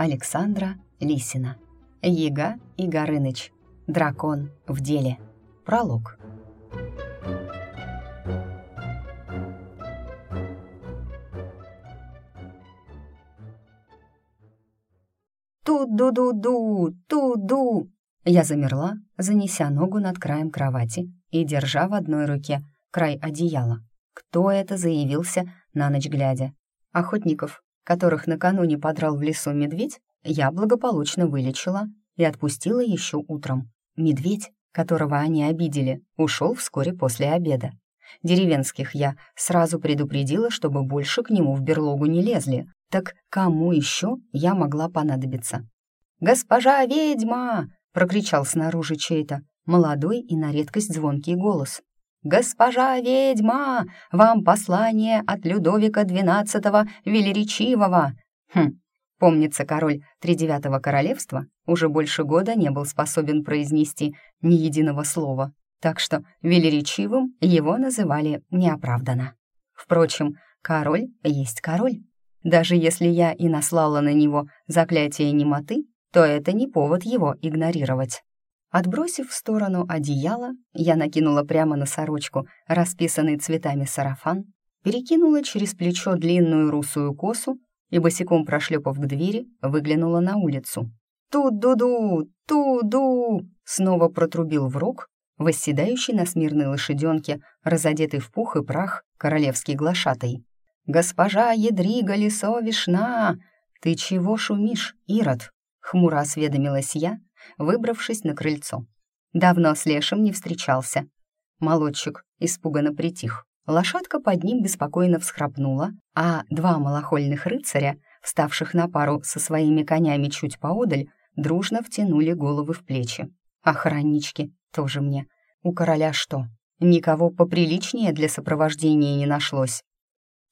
Александра Лисина. Ега и Горыныч. Дракон в деле. Пролог. Ту-ду-ду-ду, ту-ду. Я замерла, занеся ногу над краем кровати и держа в одной руке край одеяла. Кто это заявился на ночь глядя? Охотников, которых накануне подрал в лесу медведь, я благополучно вылечила и отпустила еще утром. Медведь, которого они обидели, ушел вскоре после обеда. Деревенских я сразу предупредила, чтобы больше к нему в берлогу не лезли. Так кому еще я могла понадобиться? «Госпожа ведьма!» — прокричал снаружи чей-то молодой и на редкость звонкий голос. «Госпожа ведьма! Вам послание от Людовика XII Велеречивого!» Хм, помнится, король Тридевятого королевства уже больше года не был способен произнести ни единого слова, так что велеречивым его называли неоправданно. Впрочем, король есть король. Даже если я и наслала на него заклятие немоты, то это не повод его игнорировать. Отбросив в сторону одеяло, я накинула прямо на сорочку расписанный цветами сарафан, перекинула через плечо длинную русую косу и, босиком прошлепав к двери, выглянула на улицу. «Ту-ду-ду! Ту-ду!» снова протрубил в рог, восседающий на смирной лошаденке, разодетый в пух и прах, королевский глашатай. «Госпожа Едрига Лисовишна! Ты чего шумишь, Ирод?» — хмуро осведомилась я, выбравшись на крыльцо. Давно с Лешим не встречался. Молодчик испуганно притих. Лошадка под ним беспокойно всхрапнула, а два малохольных рыцаря, вставших на пару со своими конями чуть поодаль, дружно втянули головы в плечи. Охраннички тоже мне. У короля что, никого поприличнее для сопровождения не нашлось?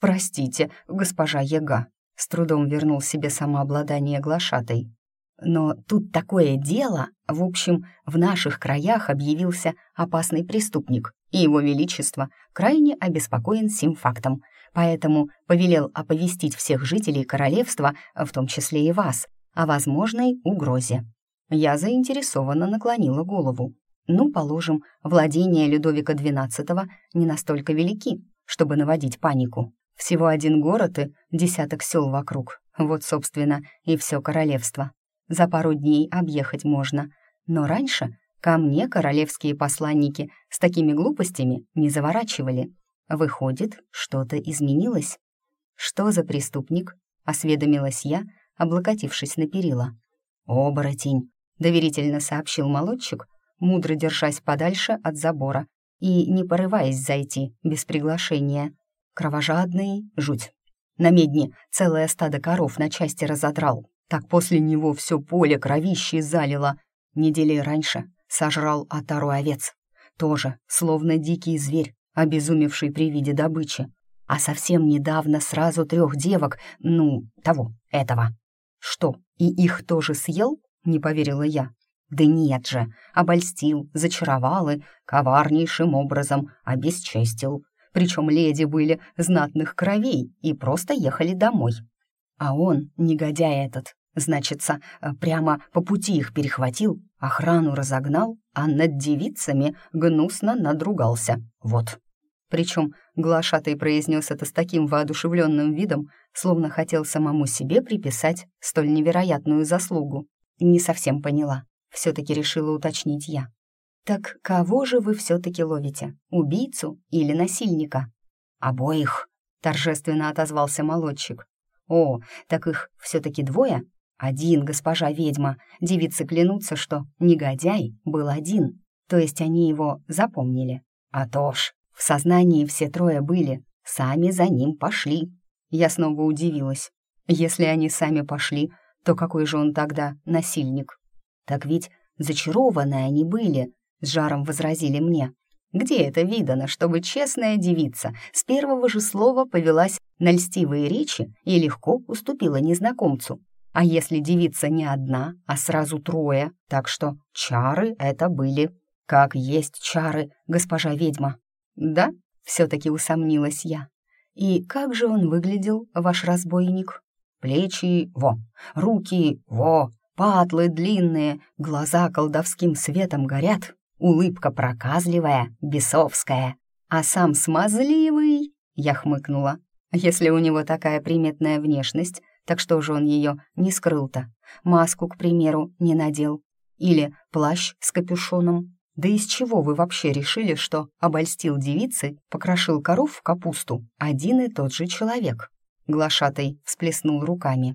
«Простите, госпожа Яга», — с трудом вернул себе самообладание глашатой. Но тут такое дело, в общем, в наших краях объявился опасный преступник, и его величество крайне обеспокоен сим фактом, поэтому повелел оповестить всех жителей королевства, в том числе и вас, о возможной угрозе. Я заинтересованно наклонила голову. Ну, положим, владения Людовика XII не настолько велики, чтобы наводить панику. Всего один город и десяток сел вокруг. Вот, собственно, и все королевство за пару дней объехать можно. Но раньше ко мне королевские посланники с такими глупостями не заворачивали. Выходит, что-то изменилось. «Что за преступник?» — осведомилась я, облокотившись на перила. «Оборотень», — доверительно сообщил молодчик, мудро держась подальше от забора и не порываясь зайти без приглашения. Кровожадный жуть. На медне целое стадо коров на части разодрал, так после него все поле кровищей залило. Недели раньше сожрал отару овец. Тоже, словно дикий зверь, обезумевший при виде добычи. А совсем недавно сразу трех девок, ну, того, этого. Что, и их тоже съел? Не поверила я. Да нет же, обольстил, зачаровал и коварнейшим образом обесчестил. Причем леди были знатных кровей и просто ехали домой. А он, негодяй этот, значится, э, прямо по пути их перехватил, охрану разогнал, а над девицами гнусно надругался. Вот. Причем глашатый произнес это с таким воодушевленным видом, словно хотел самому себе приписать столь невероятную заслугу. Не совсем поняла. Все-таки решила уточнить я. «Так кого же вы все-таки ловите? Убийцу или насильника?» «Обоих», — торжественно отозвался молодчик. «О, так их все-таки двое? Один, госпожа ведьма. Девицы клянутся, что негодяй был один. То есть они его запомнили. А то ж, в сознании все трое были, сами за ним пошли. Я снова удивилась. Если они сами пошли, то какой же он тогда насильник? Так ведь зачарованные они были, с жаром возразили мне. Где это видано, чтобы честная девица с первого же слова повелась на льстивые речи и легко уступила незнакомцу? А если девица не одна, а сразу трое, так что чары это были. Как есть чары, госпожа ведьма. Да, все-таки усомнилась я. И как же он выглядел, ваш разбойник? плечи — во, руки — во, патлы длинные, глаза колдовским светом горят, улыбка проказливая, бесовская, а сам смазливый, я хмыкнула. Если у него такая приметная внешность, так что же он ее не скрыл-то? Маску, к примеру, не надел. Или плащ с капюшоном. Да из чего вы вообще решили, что обольстил девицы, покрошил коров в капусту один и тот же человек? Глашатай всплеснул руками.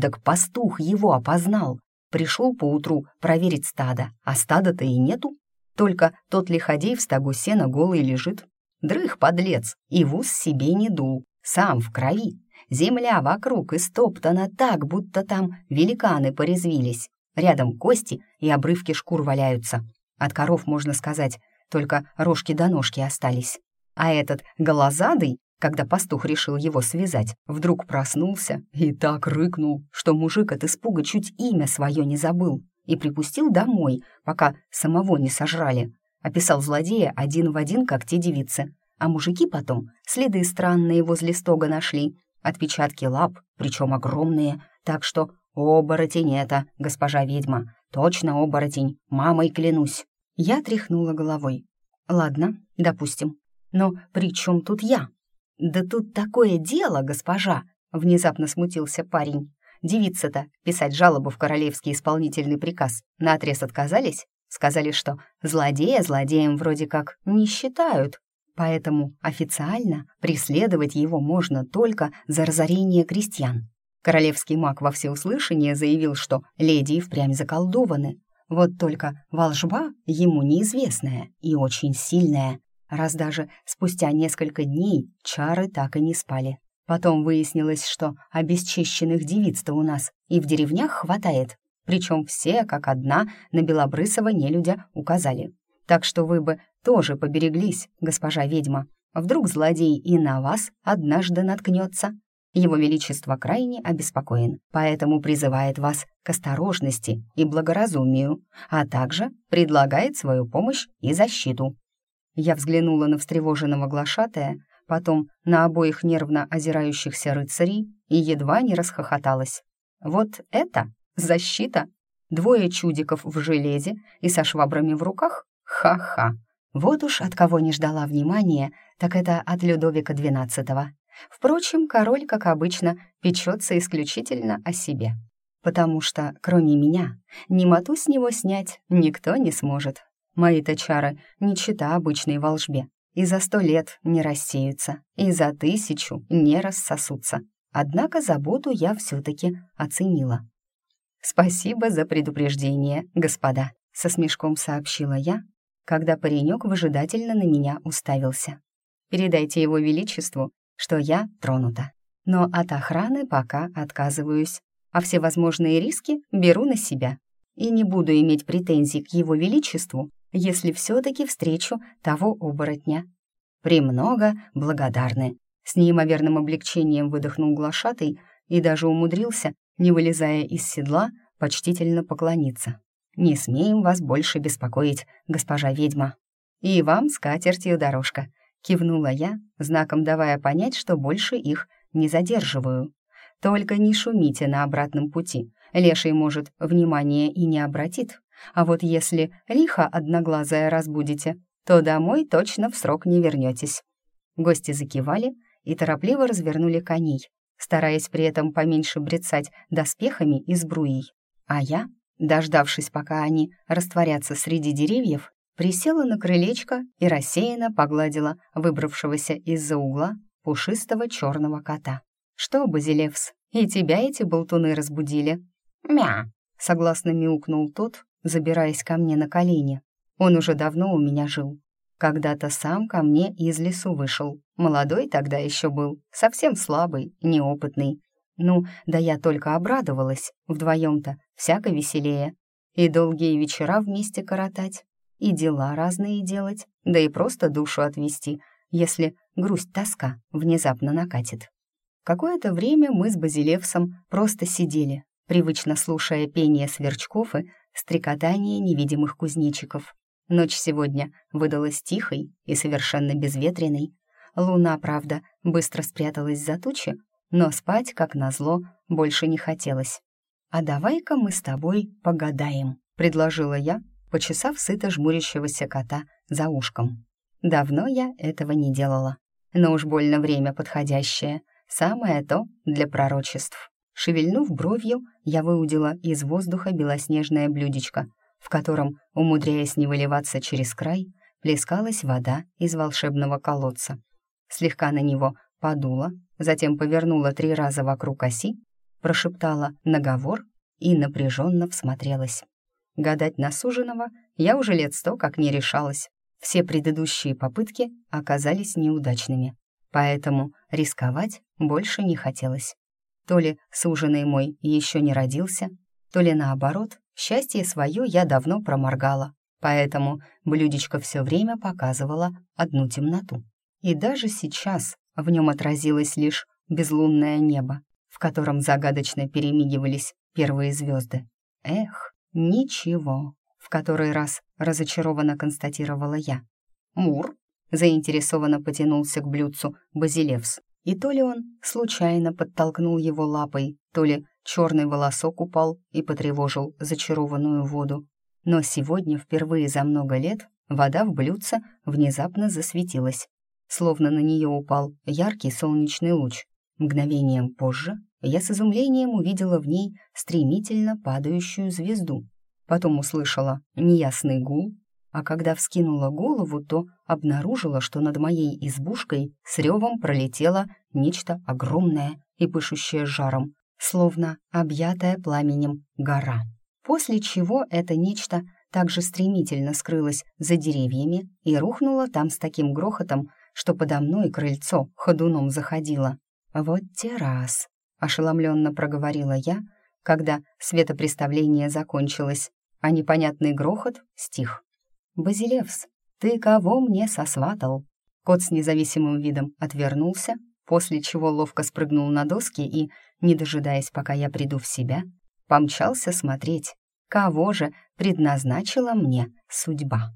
Так пастух его опознал. Пришел поутру проверить стадо, а стада-то и нету. Только тот лиходей в стогу сена голый лежит. Дрых, подлец, и в ус себе не дул, сам в крови. Земля вокруг истоптана так, будто там великаны порезвились. Рядом кости и обрывки шкур валяются. От коров, можно сказать, только рожки до ножки остались. А этот голозадый, когда пастух решил его связать, вдруг проснулся и так рыкнул, что мужик от испуга чуть имя свое не забыл и припустил домой, пока самого не сожрали. Описал злодея один в один, как те девицы. А мужики потом следы странные возле стога нашли, отпечатки лап, причем огромные, так что оборотень это, госпожа ведьма, точно оборотень, мамой клянусь. Я тряхнула головой. Ладно, допустим. Но при чем тут я? Да тут такое дело, госпожа, внезапно смутился парень. Девица-то писать жалобу в королевский исполнительный приказ наотрез отказались, сказали, что злодея злодеем вроде как не считают, поэтому официально преследовать его можно только за разорение крестьян. Королевский маг во всеуслышание заявил, что леди впрямь заколдованы. Вот только волжба ему неизвестная и очень сильная, раз даже спустя несколько дней чары так и не спали. Потом выяснилось, что обесчищенных девиц-то у нас и в деревнях хватает, причем все, как одна, на Белобрысова нелюдя указали. Так что вы бы тоже побереглись, госпожа ведьма. Вдруг злодей и на вас однажды наткнется. Его Величество крайне обеспокоен, поэтому призывает вас к осторожности и благоразумию, а также предлагает свою помощь и защиту. Я взглянула на встревоженного глашатая, потом на обоих нервно озирающихся рыцарей и едва не расхохоталась. Вот это защита! Двое чудиков в железе и со швабрами в руках? Ха-ха! Вот уж от кого не ждала внимания, так это от Людовика XII. Впрочем, король, как обычно, печется исключительно о себе. Потому что, кроме меня, ни моту с него снять никто не сможет. Мои-то чары не чита обычной волжбе и за сто лет не рассеются, и за тысячу не рассосутся. Однако заботу я все-таки оценила. «Спасибо за предупреждение, господа», — со смешком сообщила я, когда паренек выжидательно на меня уставился. «Передайте его величеству, что я тронута. Но от охраны пока отказываюсь, а все возможные риски беру на себя. И не буду иметь претензий к его величеству, если все-таки встречу того оборотня. Премного благодарны. С неимоверным облегчением выдохнул глашатый и даже умудрился, не вылезая из седла, почтительно поклониться. «Не смеем вас больше беспокоить, госпожа ведьма». «И вам с катертью дорожка», — кивнула я, знаком давая понять, что больше их не задерживаю. «Только не шумите на обратном пути. Леший, может, внимания и не обратит, а вот если лихо одноглазая разбудите, то домой точно в срок не вернетесь». Гости закивали и торопливо развернули коней, стараясь при этом поменьше брецать доспехами и сбруей. А я, дождавшись, пока они растворятся среди деревьев, присела на крылечко и рассеянно погладила выбравшегося из-за угла пушистого черного кота. «Что, Базилевс, и тебя эти болтуны разбудили?» «Мя!» — согласно мяукнул тот, забираясь ко мне на колени. Он уже давно у меня жил. Когда-то сам ко мне из лесу вышел. Молодой тогда еще был, совсем слабый, неопытный. Ну, да я только обрадовалась, вдвоем-то всяко веселее. И долгие вечера вместе коротать, и дела разные делать, да и просто душу отвести, если грусть-тоска внезапно накатит. Какое-то время мы с Базилевсом просто сидели, привычно слушая пение сверчков и стрекотание невидимых кузнечиков. Ночь сегодня выдалась тихой и совершенно безветренной. Луна, правда, быстро спряталась за тучи, но спать, как назло, больше не хотелось. «А давай-ка мы с тобой погадаем», — предложила я, почесав сыто жмурящегося кота за ушком. Давно я этого не делала, но уж больно время подходящее, самое то для пророчеств. Шевельнув бровью, я выудила из воздуха белоснежное блюдечко, в котором, умудряясь не выливаться через край, плескалась вода из волшебного колодца. Слегка на него подула, затем повернула три раза вокруг оси, прошептала наговор и напряженно всмотрелась. Гадать на суженого я уже лет сто как не решалась. Все предыдущие попытки оказались неудачными, поэтому рисковать больше не хотелось. То ли суженый мой еще не родился, то ли наоборот, счастье свое я давно проморгала, поэтому блюдечко все время показывало одну темноту. И даже сейчас в нем отразилось лишь безлунное небо, в котором загадочно перемигивались первые звезды. Эх, «Ничего», — в который раз разочарованно констатировала я. «Мур?» — заинтересованно потянулся к блюдцу Базилевс. И то ли он случайно подтолкнул его лапой, то ли черный волосок упал и потревожил зачарованную воду. Но сегодня, впервые за много лет, вода в блюдце внезапно засветилась, словно на нее упал яркий солнечный луч. Мгновением позже я с изумлением увидела в ней стремительно падающую звезду. Потом услышала неясный гул, а когда вскинула голову, то обнаружила, что над моей избушкой с ревом пролетело нечто огромное и пышущее жаром, словно объятая пламенем гора. После чего это нечто также стремительно скрылось за деревьями и рухнуло там с таким грохотом, что подо мной крыльцо ходуном заходило. Вот те раз ошеломленно проговорила я, когда светопреставление закончилось, а непонятный грохот стих. «Базилевс, ты кого мне сосватал?» Кот с независимым видом отвернулся, после чего ловко спрыгнул на доски и, не дожидаясь, пока я приду в себя, помчался смотреть, кого же предназначила мне судьба.